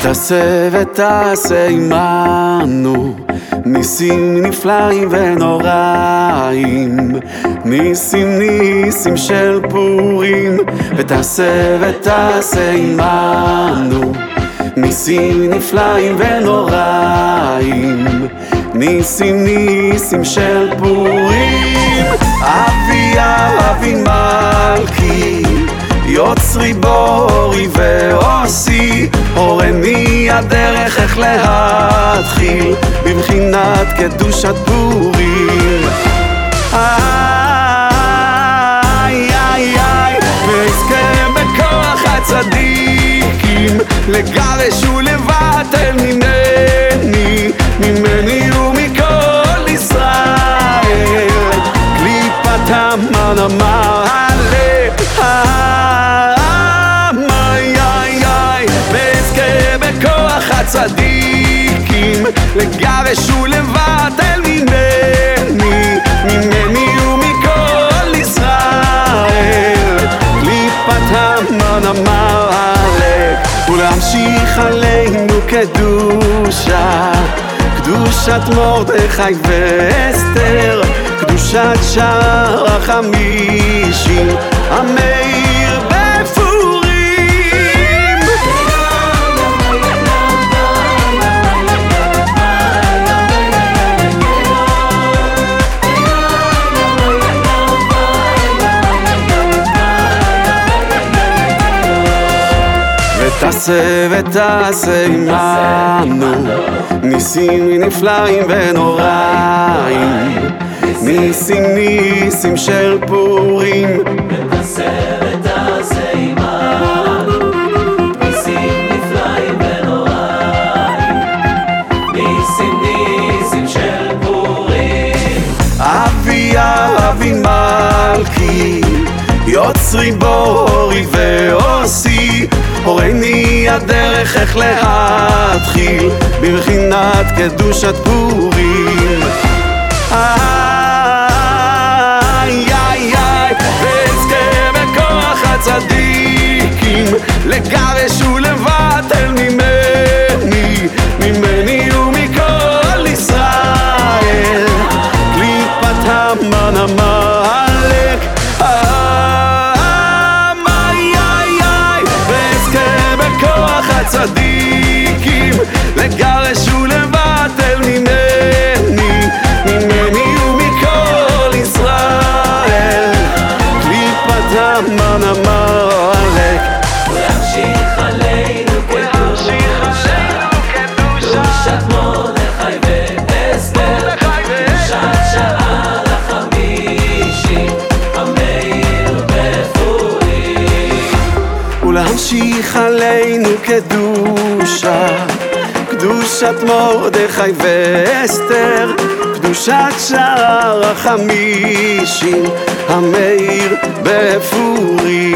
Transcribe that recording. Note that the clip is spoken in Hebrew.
ותעשה ותעשה עמנו ניסים נפלאים ונוראים ניסים ניסים של פורים ותעשה ותעשה עמנו ניסים נפלאים ונוראים ניסים ניסים של פורים. אביה אבי מלכי יוצרי ועושי הורני הדרך איך להתחיל בבחינת קדושת פורים הצדיקים לגרש ולבטל ממני, ממני ומכל ישראל. קליפת המן המעלק ולהמשיך עלינו קדושה. קדושת מרדכי ואסתר קדושת שער החמישים. המאיר תעשה ותעשה עמנו. ניסים נפלאים ונוראים. ניסים ניסים של פורים. ותעשה ותעשה עמנו. ניסים נפלאים ונוראים. ניסים ניסים של פורים. אבי מלכי יוצרי בורי הדרך איך להתחיל. בבחינת קדושת פורים. איי איי איי לגרש ולבטל ממני ממני ומכל ישראל. קליפת המן המעלק הצדיקים ולהמשיך עלינו קדושה. קדושת מרדכי ואסתר קדושת שער החמישים המאיר בפורים